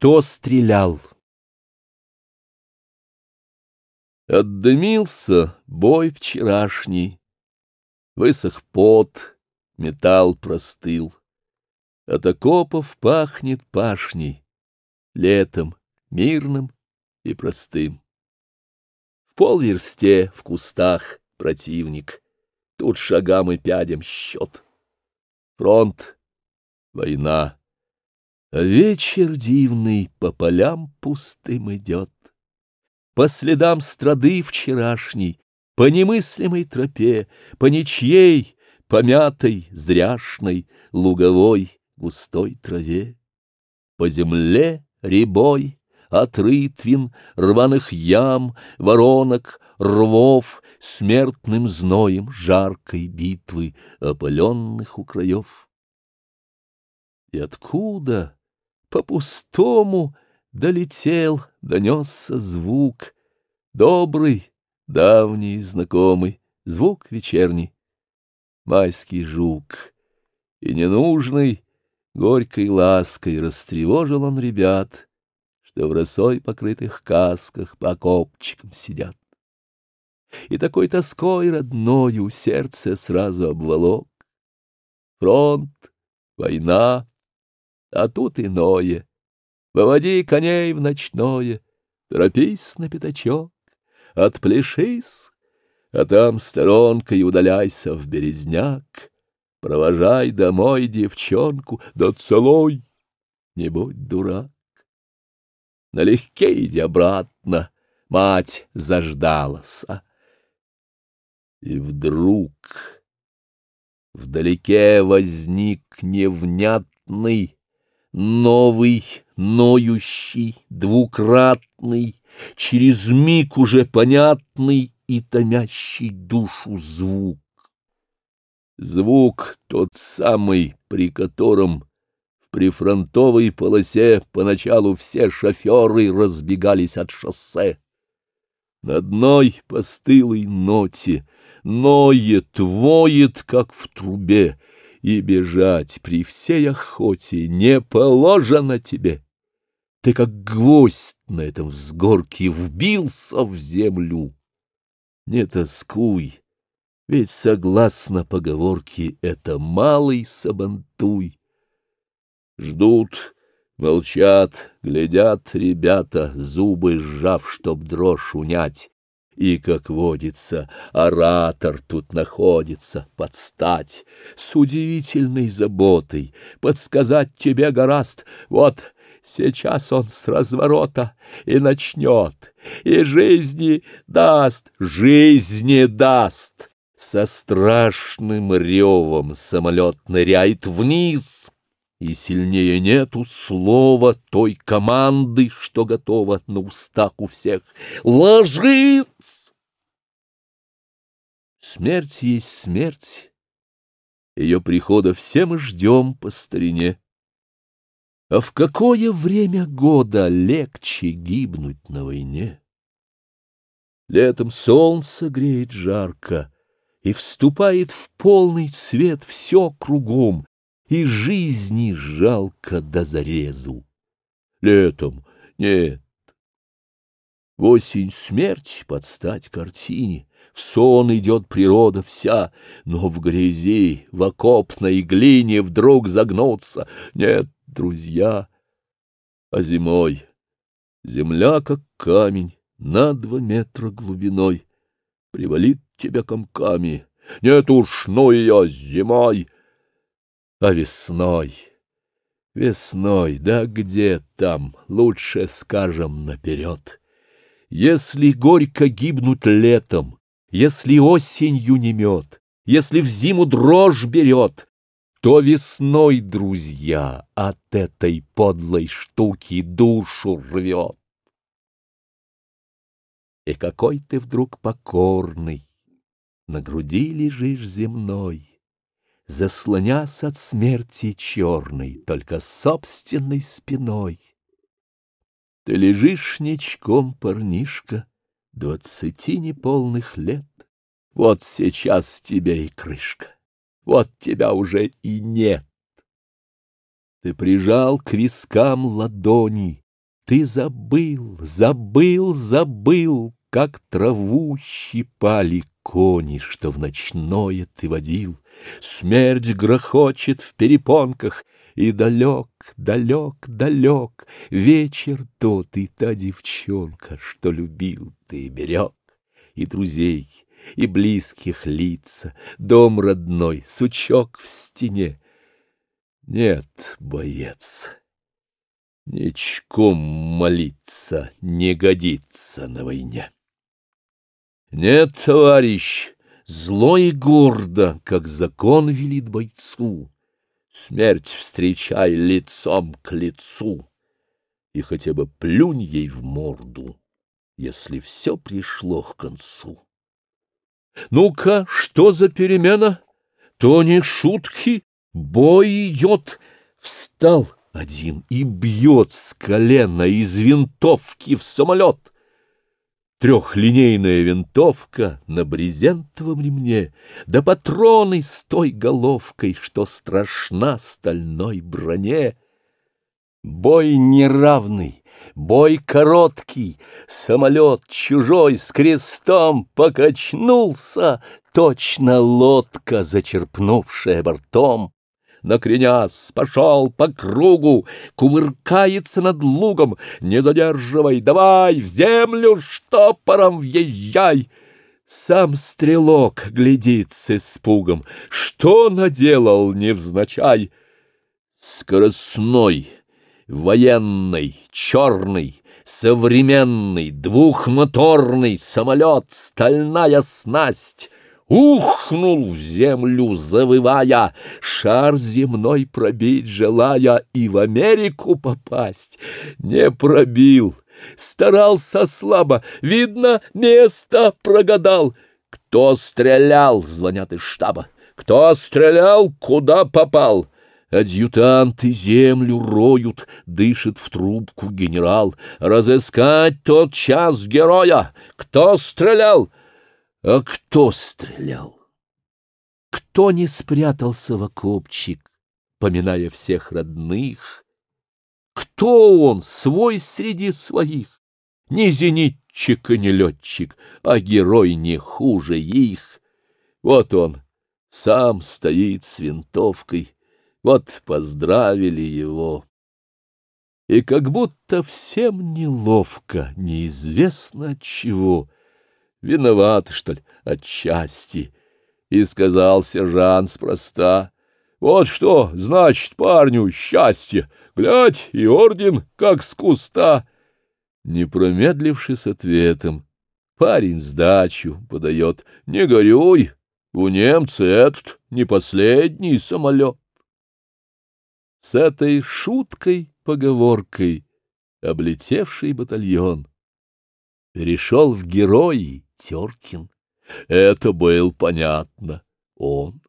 Кто стрелял? Отдымился бой вчерашний, Высох пот, металл простыл. От окопов пахнет пашней, Летом мирным и простым. В полверсте, в кустах противник, Тут шагам и пядям счет. Фронт, война. Вечер дивный по полям пустым идет, По следам страды вчерашней, По немыслимой тропе, По ничьей, помятой, зряшной, Луговой, густой траве. По земле рябой, от рытвин, рваных ям, Воронок, рвов, смертным зноем Жаркой битвы, опаленных у краев. И откуда по пустому долетел, донесся звук. Добрый, давний, знакомый, звук вечерний. Майский жук. И ненужный, горькой лаской растревожил он ребят, что в росой покрытых касках по окопчикам сидят. И такой тоской родною сердце сразу обволок. Фронт, война, а тут иное. Выводи коней в ночное, торопись на пятачок, отпляшись, а там сторонкой удаляйся в березняк, провожай домой девчонку, да целой, не будь дурак. Налегке иди обратно, мать заждалась. И вдруг вдалеке возник невнятный, Новый, ноющий, двукратный, Через миг уже понятный И томящий душу звук. Звук тот самый, при котором В прифронтовой полосе Поначалу все шоферы Разбегались от шоссе. На одной постылой ноте Ноет, воет, как в трубе — и бежать при всей охоте не положено тебе. Ты как гвоздь на этом взгорке вбился в землю. Не тоскуй, ведь, согласно поговорке, это малый сабантуй. Ждут, молчат, глядят ребята, зубы сжав, чтоб дрожь унять и, как водится, оратор тут находится под стать, с удивительной заботой, подсказать тебе гораст, вот сейчас он с разворота и начнет, и жизни даст, жизни даст. Со страшным ревом самолет ныряет вниз — и сильнее нету слова той команды, что готова на устах у всех. Ложись! Смерть есть смерть. Ее прихода все мы ждем по старине. А в какое время года легче гибнуть на войне? Летом солнце греет жарко, и вступает в полный цвет все кругом, и жизни жалко до зарезу. Летом нет. В осень смерть подстать картине, в сон идет природа вся, но в грязи, в окопной глине вдруг загнуться. Нет, друзья, а зимой земля как камень на два метра глубиной, привалит тебя комками. Нет уж, ну ее зимой а весной, весной, да где там, лучше скажем наперед. Если горько гибнут летом, если осенью не мед, если в зиму дрожь берет, то весной, друзья, от этой подлой штуки душу рвет. И какой ты вдруг покорный, на груди лежишь земной, заслонясь от смерти черной, только собственной спиной. Ты лежишь ничком, парнишка, двадцати неполных лет. Вот сейчас тебе и крышка, вот тебя уже и нет. Ты прижал к вискам ладони, ты забыл, забыл, забыл, как траву щипали кони, что в ночное ты водил, Смерть грохочет в перепонках, И далек, далек, далек Вечер тот и та девчонка, Что любил ты и берег, И друзей, и близких лица, Дом родной, сучок в стене. Нет, боец, ничком молиться Не годится на войне. Нет, товарищ, зло и гордо, как закон велит бойцу. Смерть встречай лицом к лицу, и хотя бы плюнь ей в морду, если все пришло к концу. Ну-ка, что за перемена? То не шутки, бой идет. Встал один и бьет с колена из винтовки в самолет трехлинейная винтовка на брезентовом ремне, да патроны с той головкой, что страшна стальной броне. Бой неравный, бой короткий, самолет чужой с крестом покачнулся, точно лодка, зачерпнувшая бортом накренясь, пошел по кругу, кувыркается над лугом, не задерживай, давай в землю штопором въезжай. Сам стрелок глядит с испугом, что наделал невзначай. Скоростной, военный, черный, современный, двухмоторный самолет, стальная снасть — ухнул в землю, завывая, шар земной пробить желая и в Америку попасть. Не пробил, старался слабо, видно, место прогадал. Кто стрелял, звонят из штаба, кто стрелял, куда попал. Адъютанты землю роют, дышит в трубку генерал. Разыскать тот час героя, кто стрелял — а кто стрелял? Кто не спрятался в окопчик, поминая всех родных? Кто он, свой среди своих? Не зенитчик и не летчик, а герой не хуже их. Вот он, сам стоит с винтовкой, вот поздравили его. И как будто всем неловко, неизвестно от чего — виноват, что ли, отчасти. И сказал сержант спроста, вот что значит парню счастье, глядь, и орден, как с куста. Не промедливши с ответом, парень сдачу подает, не горюй, у немца этот не последний самолет. С этой шуткой-поговоркой облетевший батальон перешел в герои. Теркин. Это был понятно. Он